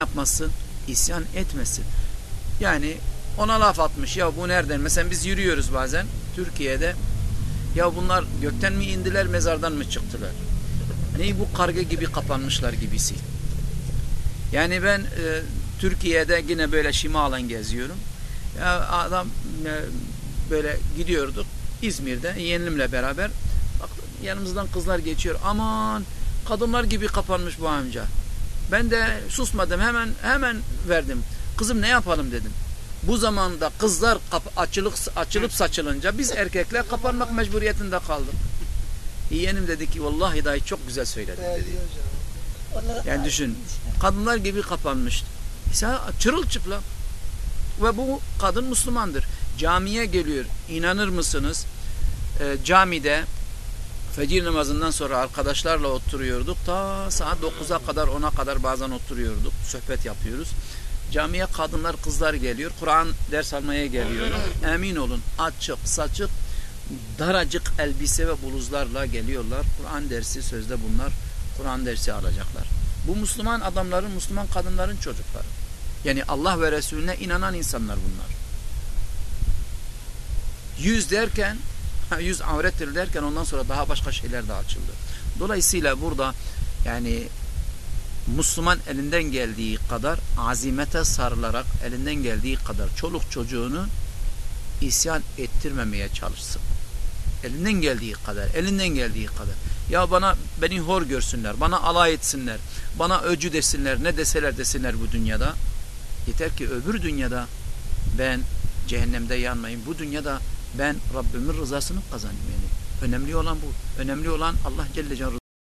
yapmasın, isyan etmesin. Yani ona laf atmış. Ya bu nereden? Mesela biz yürüyoruz bazen Türkiye'de. Ya bunlar gökten mi indiler, mezardan mı çıktılar? Neyi bu karga gibi kapanmışlar gibisi. Yani ben e, Türkiye'de yine böyle şimalen geziyorum. Ya adam e, böyle gidiyorduk İzmir'de yeğenimle beraber. Bak, yanımızdan kızlar geçiyor. Aman kadınlar gibi kapanmış bu amca. Ben de susmadım. Hemen hemen verdim. Kızım ne yapalım dedim. Bu zamanda kızlar açılık açılıp saçılınca biz erkekler kapanmak mecburiyetinde kaldık. Yeğenim dedi ki vallahi dahi çok güzel söyledin dedi. Yani düşün. Kadınlar gibi kapanmış. İsa çırılçıplak. Ve bu kadın Müslümandır. Camiye geliyor. İnanır mısınız? Ee, camide fecir namazından sonra arkadaşlarla oturuyorduk. Ta saat 9'a kadar 10'a kadar bazen oturuyorduk. Sohbet yapıyoruz. Camiye kadınlar kızlar geliyor. Kur'an ders almaya geliyorlar. Emin olun açık saçık daracık elbise ve buluzlarla geliyorlar. Kur'an dersi sözde bunlar Kur'an dersi alacaklar. Bu Müslüman adamların, Müslüman kadınların çocukları. Yani Allah ve Resulüne inanan insanlar bunlar. Yüz derken, yüz avrettir derken ondan sonra daha başka şeyler de açıldı. Dolayısıyla burada yani Müslüman elinden geldiği kadar azimete sarılarak elinden geldiği kadar çoluk çocuğunu isyan ettirmemeye çalışsın. Elinden geldiği kadar, elinden geldiği kadar. Ya bana beni hor görsünler, bana alay etsinler, bana öcü desinler, ne deseler desinler bu dünyada. Yeter ki öbür dünyada ben cehennemde yanmayayım. Bu dünyada ben Rabbimin rızasını kazanayım yani. Önemli olan bu. Önemli olan Allah Celle Celaluhu